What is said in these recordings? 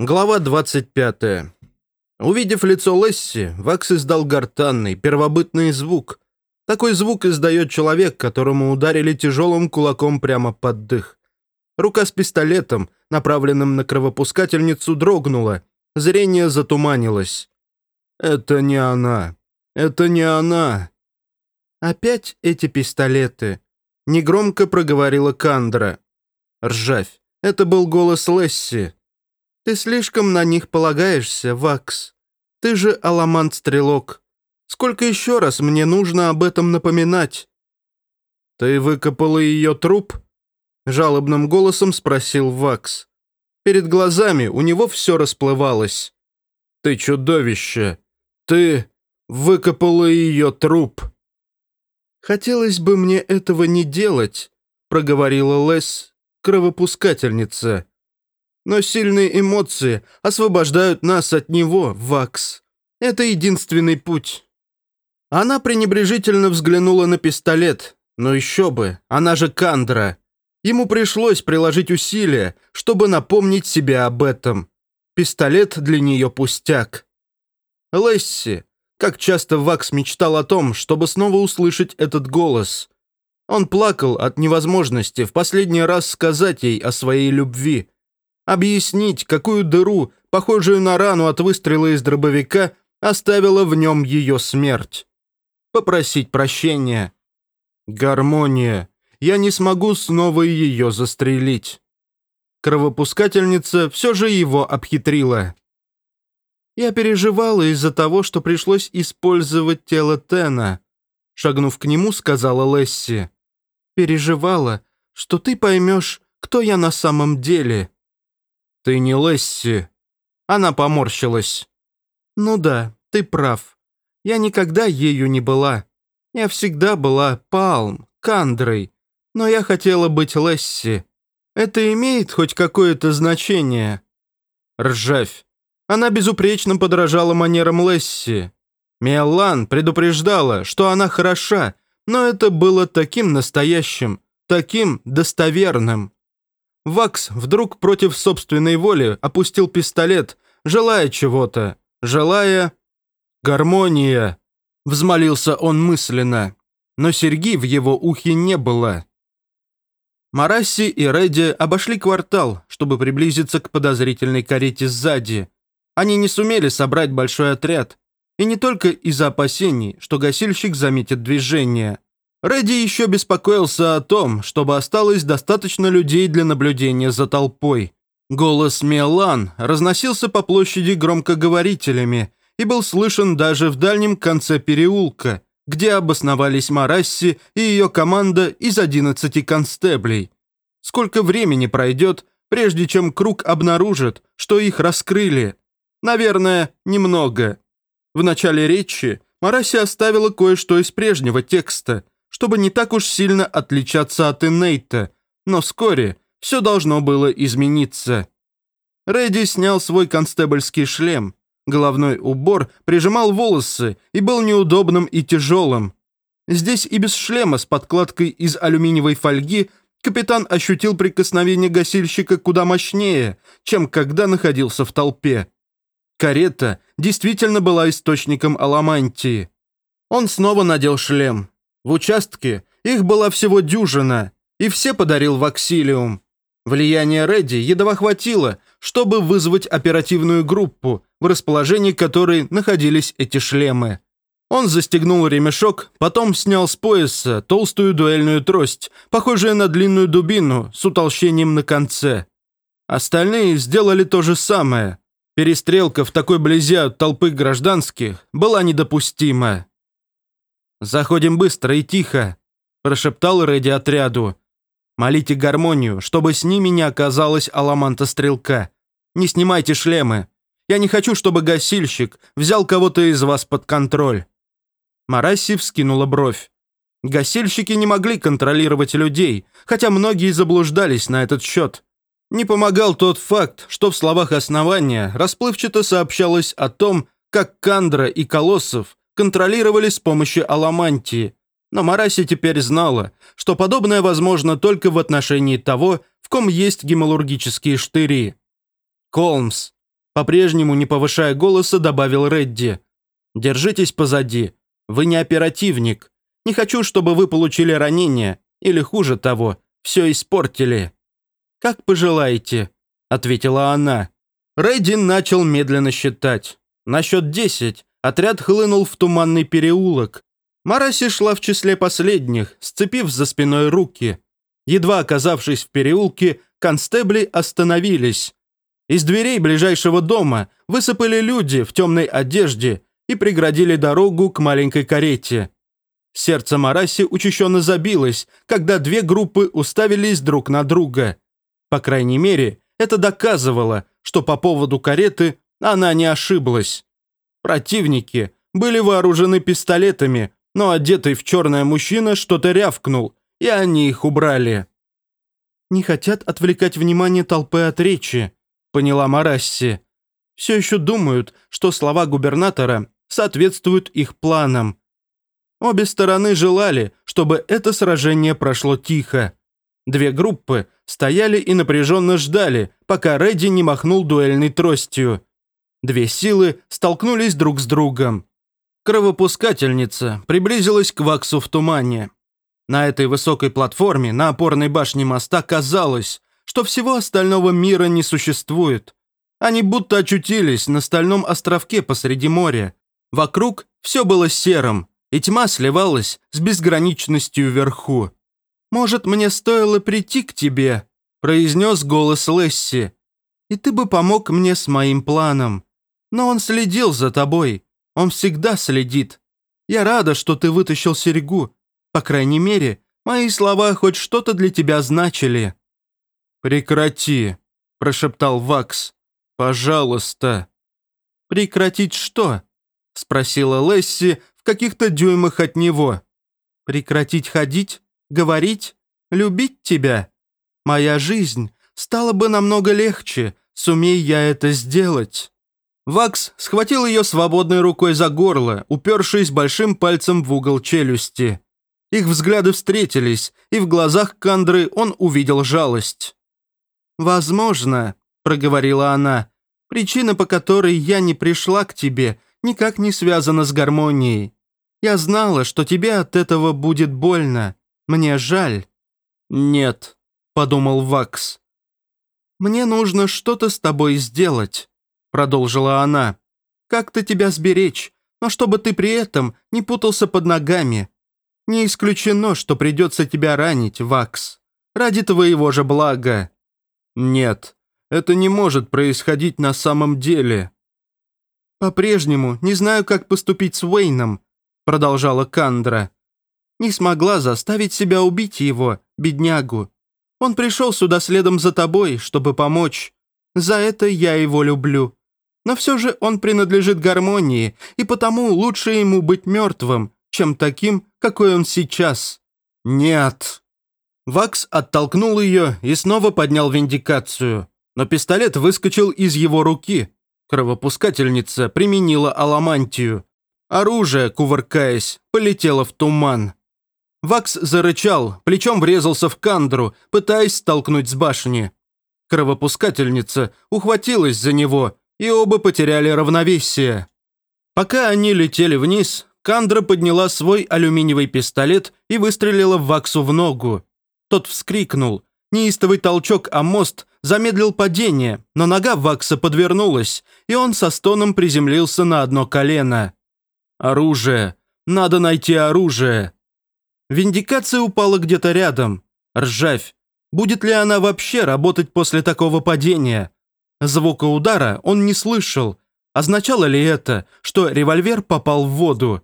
Глава 25. Увидев лицо Лесси, Вакс издал гортанный, первобытный звук. Такой звук издает человек, которому ударили тяжелым кулаком прямо под дых. Рука с пистолетом, направленным на кровопускательницу, дрогнула. Зрение затуманилось. «Это не она. Это не она». «Опять эти пистолеты?» — негромко проговорила Кандра. Ржавь. Это был голос Лесси. «Ты слишком на них полагаешься, Вакс. Ты же аламант-стрелок. Сколько еще раз мне нужно об этом напоминать?» «Ты выкопала ее труп?» Жалобным голосом спросил Вакс. Перед глазами у него все расплывалось. «Ты чудовище! Ты выкопала ее труп!» «Хотелось бы мне этого не делать», — проговорила Лес, кровопускательница. Но сильные эмоции освобождают нас от него, Вакс. Это единственный путь. Она пренебрежительно взглянула на пистолет. Но еще бы, она же Кандра. Ему пришлось приложить усилия, чтобы напомнить себе об этом. Пистолет для нее пустяк. Лесси, как часто Вакс мечтал о том, чтобы снова услышать этот голос. Он плакал от невозможности в последний раз сказать ей о своей любви. Объяснить, какую дыру, похожую на рану от выстрела из дробовика, оставила в нем ее смерть. Попросить прощения. Гармония. Я не смогу снова ее застрелить. Кровопускательница все же его обхитрила. Я переживала из-за того, что пришлось использовать тело Тена. Шагнув к нему, сказала Лесси. Переживала, что ты поймешь, кто я на самом деле. «Ты не Лесси». Она поморщилась. «Ну да, ты прав. Я никогда ею не была. Я всегда была Палм, Кандрой. Но я хотела быть Лесси. Это имеет хоть какое-то значение?» Ржавь. Она безупречно подражала манерам Лесси. Миолан предупреждала, что она хороша, но это было таким настоящим, таким достоверным. Вакс вдруг против собственной воли опустил пистолет, желая чего-то, желая... «Гармония!» — взмолился он мысленно, но серьги в его ухе не было. Марасси и Редди обошли квартал, чтобы приблизиться к подозрительной карете сзади. Они не сумели собрать большой отряд, и не только из-за опасений, что гасильщик заметит движение. Редди еще беспокоился о том, чтобы осталось достаточно людей для наблюдения за толпой. Голос Мелан разносился по площади громкоговорителями и был слышен даже в дальнем конце переулка, где обосновались Марасси и ее команда из 11 констеблей. Сколько времени пройдет, прежде чем круг обнаружит, что их раскрыли? Наверное, немного. В начале речи Марасси оставила кое-что из прежнего текста – чтобы не так уж сильно отличаться от Иннейта, но вскоре все должно было измениться. Рэдди снял свой констебльский шлем. Головной убор прижимал волосы и был неудобным и тяжелым. Здесь и без шлема с подкладкой из алюминиевой фольги капитан ощутил прикосновение гасильщика куда мощнее, чем когда находился в толпе. Карета действительно была источником аламантии. Он снова надел шлем. В участке их была всего дюжина, и все подарил Ваксилиум. Влияние Редди едва хватило, чтобы вызвать оперативную группу, в расположении которой находились эти шлемы. Он застегнул ремешок, потом снял с пояса толстую дуэльную трость, похожую на длинную дубину с утолщением на конце. Остальные сделали то же самое. Перестрелка в такой близи от толпы гражданских была недопустима. «Заходим быстро и тихо», – прошептал Рэдди отряду. «Молите гармонию, чтобы с ними не оказалось Аламанта-стрелка. Не снимайте шлемы. Я не хочу, чтобы гасильщик взял кого-то из вас под контроль». Марасси вскинула бровь. Гасильщики не могли контролировать людей, хотя многие заблуждались на этот счет. Не помогал тот факт, что в словах основания расплывчато сообщалось о том, как Кандра и Колоссов контролировали с помощью аламантии. Но Мараси теперь знала, что подобное возможно только в отношении того, в ком есть гемалургические штыри. Колмс. По-прежнему, не повышая голоса, добавил Редди. «Держитесь позади. Вы не оперативник. Не хочу, чтобы вы получили ранение. Или хуже того, все испортили». «Как пожелаете», — ответила она. Редди начал медленно считать. На счет десять отряд хлынул в туманный переулок. Мараси шла в числе последних, сцепив за спиной руки. Едва оказавшись в переулке, констебли остановились. Из дверей ближайшего дома высыпали люди в темной одежде и преградили дорогу к маленькой карете. Сердце Мараси учащенно забилось, когда две группы уставились друг на друга. По крайней мере, это доказывало, что по поводу кареты она не ошиблась. Противники были вооружены пистолетами, но одетый в черное мужчина что-то рявкнул, и они их убрали. «Не хотят отвлекать внимание толпы от речи», — поняла Марасси. «Все еще думают, что слова губернатора соответствуют их планам. Обе стороны желали, чтобы это сражение прошло тихо. Две группы стояли и напряженно ждали, пока Редди не махнул дуэльной тростью. Две силы столкнулись друг с другом. Кровопускательница приблизилась к Ваксу в тумане. На этой высокой платформе на опорной башне моста казалось, что всего остального мира не существует. Они будто очутились на стальном островке посреди моря. Вокруг все было серым, и тьма сливалась с безграничностью вверху. «Может, мне стоило прийти к тебе?» – произнес голос Лесси. «И ты бы помог мне с моим планом. Но он следил за тобой. Он всегда следит. Я рада, что ты вытащил серьгу. По крайней мере, мои слова хоть что-то для тебя значили». «Прекрати», – прошептал Вакс. «Пожалуйста». «Прекратить что?» – спросила Лесси в каких-то дюймах от него. «Прекратить ходить? Говорить? Любить тебя? Моя жизнь стала бы намного легче, сумей я это сделать». Вакс схватил ее свободной рукой за горло, упершись большим пальцем в угол челюсти. Их взгляды встретились, и в глазах Кандры он увидел жалость. «Возможно», — проговорила она, — «причина, по которой я не пришла к тебе, никак не связана с гармонией. Я знала, что тебе от этого будет больно. Мне жаль». «Нет», — подумал Вакс. «Мне нужно что-то с тобой сделать», — продолжила она. «Как-то тебя сберечь, но чтобы ты при этом не путался под ногами. Не исключено, что придется тебя ранить, Вакс. Ради твоего же блага». «Нет, это не может происходить на самом деле». «По-прежнему не знаю, как поступить с Уэйном», — продолжала Кандра. «Не смогла заставить себя убить его, беднягу. Он пришел сюда следом за тобой, чтобы помочь. За это я его люблю. Но все же он принадлежит гармонии, и потому лучше ему быть мертвым, чем таким, какой он сейчас. Нет. Вакс оттолкнул ее и снова поднял виндикацию. Но пистолет выскочил из его руки. Кровопускательница применила аламантию. Оружие, кувыркаясь, полетело в туман. Вакс зарычал, плечом врезался в кандру, пытаясь столкнуть с башни. Кровопускательница ухватилась за него, и оба потеряли равновесие. Пока они летели вниз, Кандра подняла свой алюминиевый пистолет и выстрелила в Ваксу в ногу. Тот вскрикнул. Неистовый толчок о мост замедлил падение, но нога Вакса подвернулась, и он со стоном приземлился на одно колено. «Оружие! Надо найти оружие!» Виндикация упала где-то рядом. Ржавь. Будет ли она вообще работать после такого падения? Звука удара он не слышал. Означало ли это, что револьвер попал в воду?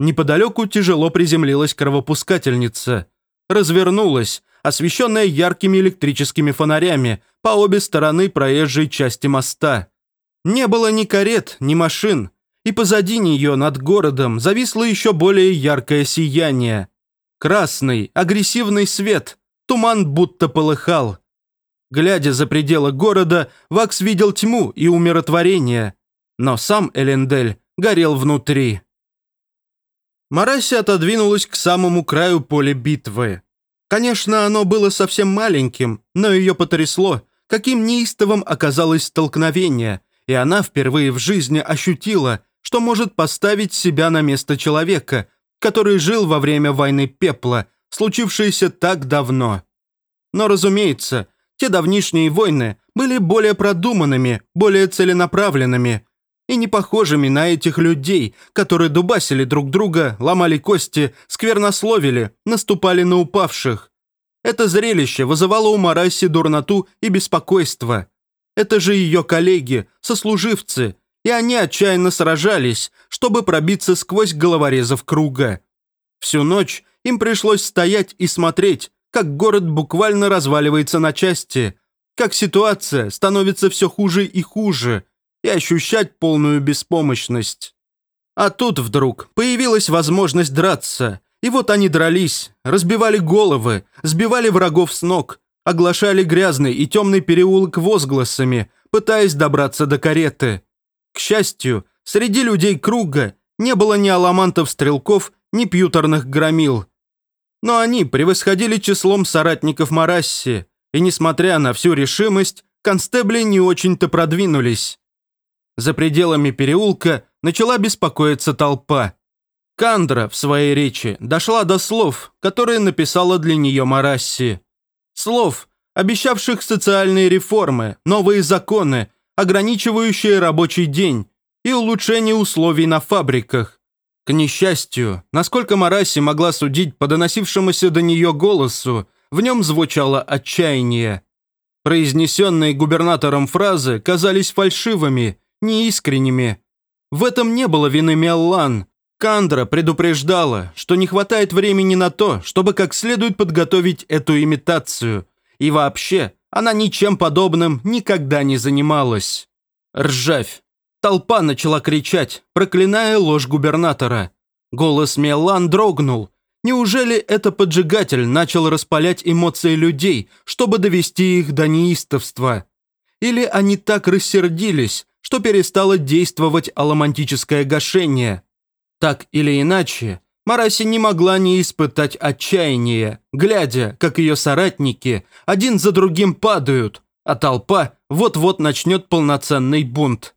Неподалеку тяжело приземлилась кровопускательница. Развернулась, освещенная яркими электрическими фонарями по обе стороны проезжей части моста. Не было ни карет, ни машин, и позади нее над городом зависло еще более яркое сияние. Красный, агрессивный свет, туман будто полыхал. Глядя за пределы города, Вакс видел тьму и умиротворение, но сам Элендель горел внутри. Мараси отодвинулась к самому краю поля битвы. Конечно, оно было совсем маленьким, но ее потрясло, каким неистовым оказалось столкновение, и она впервые в жизни ощутила, что может поставить себя на место человека, который жил во время войны пепла, случившейся так давно. Но, разумеется, те давнишние войны были более продуманными, более целенаправленными и не похожими на этих людей, которые дубасили друг друга, ломали кости, сквернословили, наступали на упавших. Это зрелище вызывало у Мараси дурноту и беспокойство. Это же ее коллеги, сослуживцы, и они отчаянно сражались, чтобы пробиться сквозь головорезов круга. Всю ночь им пришлось стоять и смотреть, как город буквально разваливается на части, как ситуация становится все хуже и хуже, и ощущать полную беспомощность. А тут вдруг появилась возможность драться, и вот они дрались, разбивали головы, сбивали врагов с ног, оглашали грязный и темный переулок возгласами, пытаясь добраться до кареты. К счастью, среди людей круга не было ни аламантов-стрелков, ни пьюторных громил – но они превосходили числом соратников Марасси, и, несмотря на всю решимость, констебли не очень-то продвинулись. За пределами переулка начала беспокоиться толпа. Кандра в своей речи дошла до слов, которые написала для нее Марасси. Слов, обещавших социальные реформы, новые законы, ограничивающие рабочий день и улучшение условий на фабриках. К несчастью, насколько Мараси могла судить по доносившемуся до нее голосу, в нем звучало отчаяние. Произнесенные губернатором фразы казались фальшивыми, неискренними. В этом не было вины Меллан. Кандра предупреждала, что не хватает времени на то, чтобы как следует подготовить эту имитацию. И вообще, она ничем подобным никогда не занималась. Ржавь. Толпа начала кричать, проклиная ложь губернатора. Голос Мелан дрогнул. Неужели это поджигатель начал распалять эмоции людей, чтобы довести их до неистовства? Или они так рассердились, что перестало действовать аламантическое гашение? Так или иначе, Мараси не могла не испытать отчаяния, глядя, как ее соратники один за другим падают, а толпа вот-вот начнет полноценный бунт.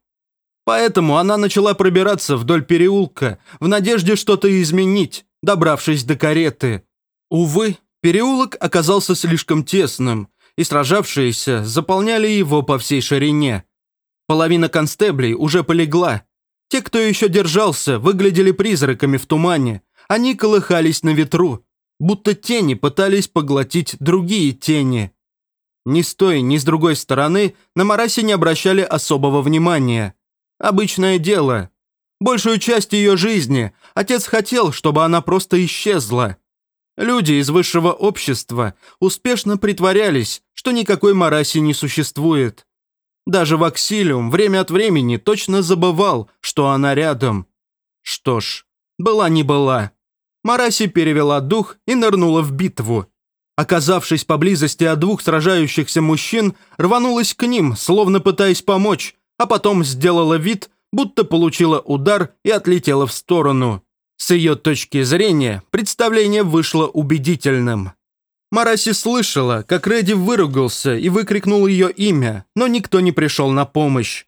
Поэтому она начала пробираться вдоль переулка в надежде что-то изменить, добравшись до кареты. Увы, переулок оказался слишком тесным, и сражавшиеся заполняли его по всей ширине. Половина констеблей уже полегла. Те, кто еще держался, выглядели призраками в тумане. Они колыхались на ветру, будто тени пытались поглотить другие тени. Ни с той, ни с другой стороны на Марасе не обращали особого внимания. Обычное дело. Большую часть ее жизни отец хотел, чтобы она просто исчезла. Люди из высшего общества успешно притворялись, что никакой Мараси не существует. Даже Ваксилиум время от времени точно забывал, что она рядом. Что ж, была не была. Мараси перевела дух и нырнула в битву. Оказавшись поблизости от двух сражающихся мужчин, рванулась к ним, словно пытаясь помочь, а потом сделала вид, будто получила удар и отлетела в сторону. С ее точки зрения представление вышло убедительным. Мараси слышала, как Редди выругался и выкрикнул ее имя, но никто не пришел на помощь.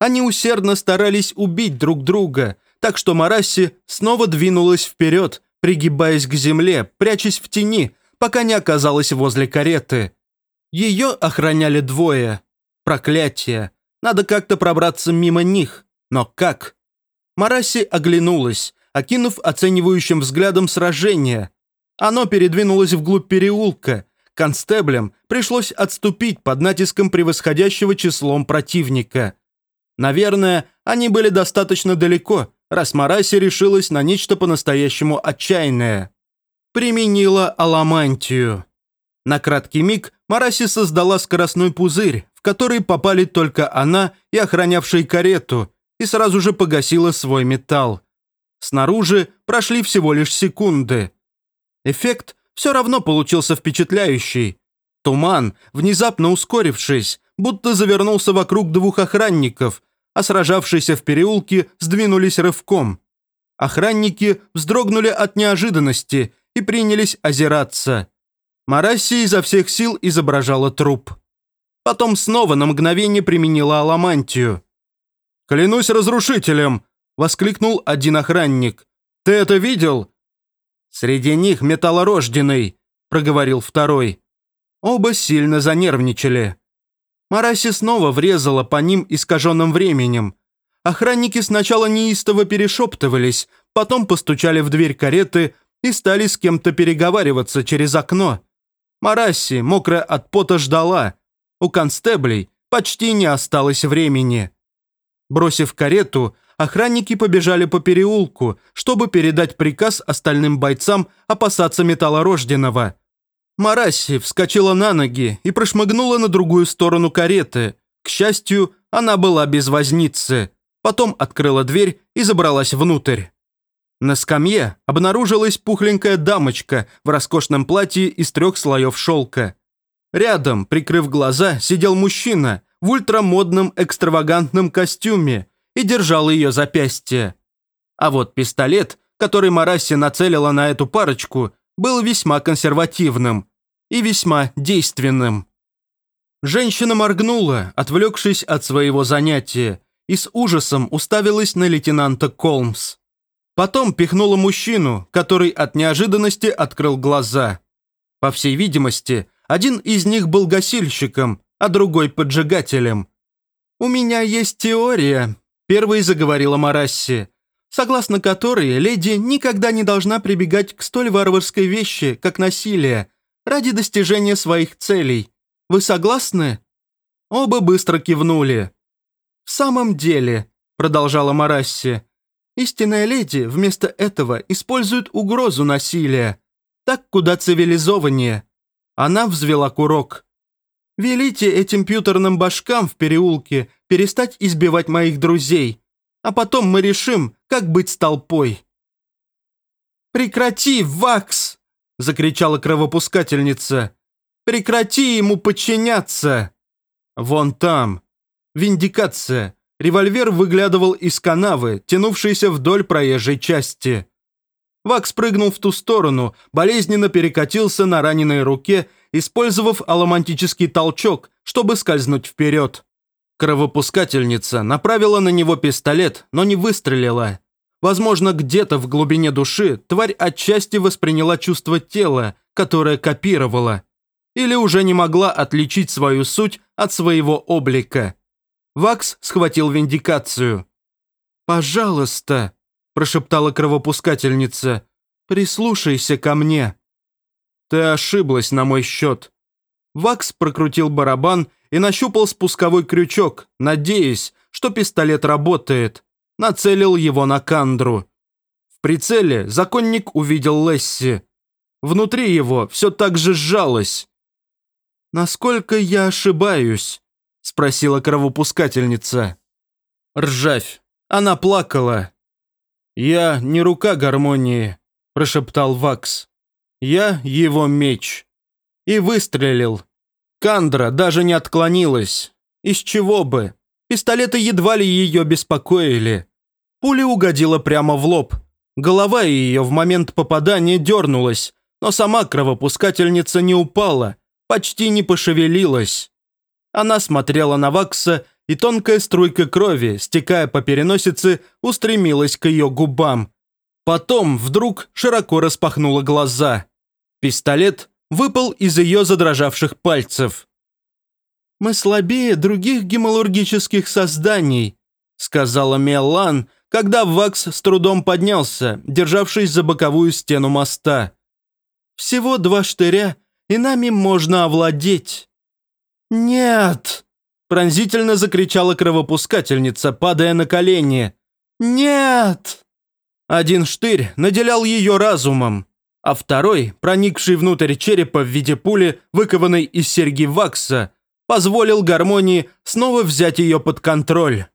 Они усердно старались убить друг друга, так что Мараси снова двинулась вперед, пригибаясь к земле, прячась в тени, пока не оказалась возле кареты. Ее охраняли двое. Проклятие. Надо как-то пробраться мимо них. Но как? Мараси оглянулась, окинув оценивающим взглядом сражение. Оно передвинулось вглубь переулка. Констеблям пришлось отступить под натиском превосходящего числом противника. Наверное, они были достаточно далеко, раз Мараси решилась на нечто по-настоящему отчаянное. Применила аламантию. На краткий миг Мараси создала скоростной пузырь, в который попали только она и охранявший карету, и сразу же погасила свой металл. Снаружи прошли всего лишь секунды. Эффект все равно получился впечатляющий. Туман, внезапно ускорившись, будто завернулся вокруг двух охранников, а сражавшиеся в переулке сдвинулись рывком. Охранники вздрогнули от неожиданности и принялись озираться. Марасси изо всех сил изображала труп. Потом снова на мгновение применила аламантию. «Клянусь разрушителем!» – воскликнул один охранник. «Ты это видел?» «Среди них металлорожденный», – проговорил второй. Оба сильно занервничали. Мараси снова врезала по ним искаженным временем. Охранники сначала неистово перешептывались, потом постучали в дверь кареты и стали с кем-то переговариваться через окно. Марасси, мокрая от пота, ждала. У констеблей почти не осталось времени. Бросив карету, охранники побежали по переулку, чтобы передать приказ остальным бойцам опасаться металлорожденного. Марасси вскочила на ноги и прошмыгнула на другую сторону кареты. К счастью, она была без возницы. Потом открыла дверь и забралась внутрь. На скамье обнаружилась пухленькая дамочка в роскошном платье из трех слоев шелка. Рядом, прикрыв глаза, сидел мужчина в ультрамодном экстравагантном костюме и держал ее запястье. А вот пистолет, который Марасси нацелила на эту парочку, был весьма консервативным и весьма действенным. Женщина моргнула, отвлекшись от своего занятия, и с ужасом уставилась на лейтенанта Колмс. Потом пихнула мужчину, который от неожиданности открыл глаза. По всей видимости, один из них был гасильщиком, а другой поджигателем. «У меня есть теория», – первой заговорила Марасси, согласно которой леди никогда не должна прибегать к столь варварской вещи, как насилие, ради достижения своих целей. Вы согласны?» Оба быстро кивнули. «В самом деле», – продолжала Марасси, – «истинная леди вместо этого использует угрозу насилия. Так куда цивилизованнее». Она взвела курок. «Велите этим пьютерным башкам в переулке перестать избивать моих друзей, а потом мы решим, как быть с толпой». «Прекрати, Вакс!» – закричала кровопускательница. «Прекрати ему подчиняться!» «Вон там!» «Виндикация!» Револьвер выглядывал из канавы, тянувшейся вдоль проезжей части. Вакс прыгнул в ту сторону, болезненно перекатился на раненой руке, использовав аломантический толчок, чтобы скользнуть вперед. Кровопускательница направила на него пистолет, но не выстрелила. Возможно, где-то в глубине души тварь отчасти восприняла чувство тела, которое копировала. Или уже не могла отличить свою суть от своего облика. Вакс схватил виндикацию. «Пожалуйста», – прошептала кровопускательница, – «прислушайся ко мне». «Ты ошиблась на мой счет». Вакс прокрутил барабан и нащупал спусковой крючок, надеясь, что пистолет работает. Нацелил его на Кандру. В прицеле законник увидел Лесси. Внутри его все так же сжалось. «Насколько я ошибаюсь?» – спросила кровопускательница. Ржавь. Она плакала. «Я не рука гармонии», – прошептал Вакс. «Я его меч». И выстрелил. Кандра даже не отклонилась. Из чего бы? Пистолеты едва ли ее беспокоили. Пуля угодила прямо в лоб. Голова ее в момент попадания дернулась, но сама кровопускательница не упала, почти не пошевелилась. Она смотрела на Вакса, и тонкая струйка крови, стекая по переносице, устремилась к ее губам. Потом вдруг широко распахнула глаза. Пистолет выпал из ее задрожавших пальцев. «Мы слабее других гемалургических созданий», сказала Меллан, когда Вакс с трудом поднялся, державшись за боковую стену моста. «Всего два штыря, и нами можно овладеть». «Нет!» – пронзительно закричала кровопускательница, падая на колени. «Нет!» Один штырь наделял ее разумом, а второй, проникший внутрь черепа в виде пули, выкованной из серьги вакса, позволил гармонии снова взять ее под контроль.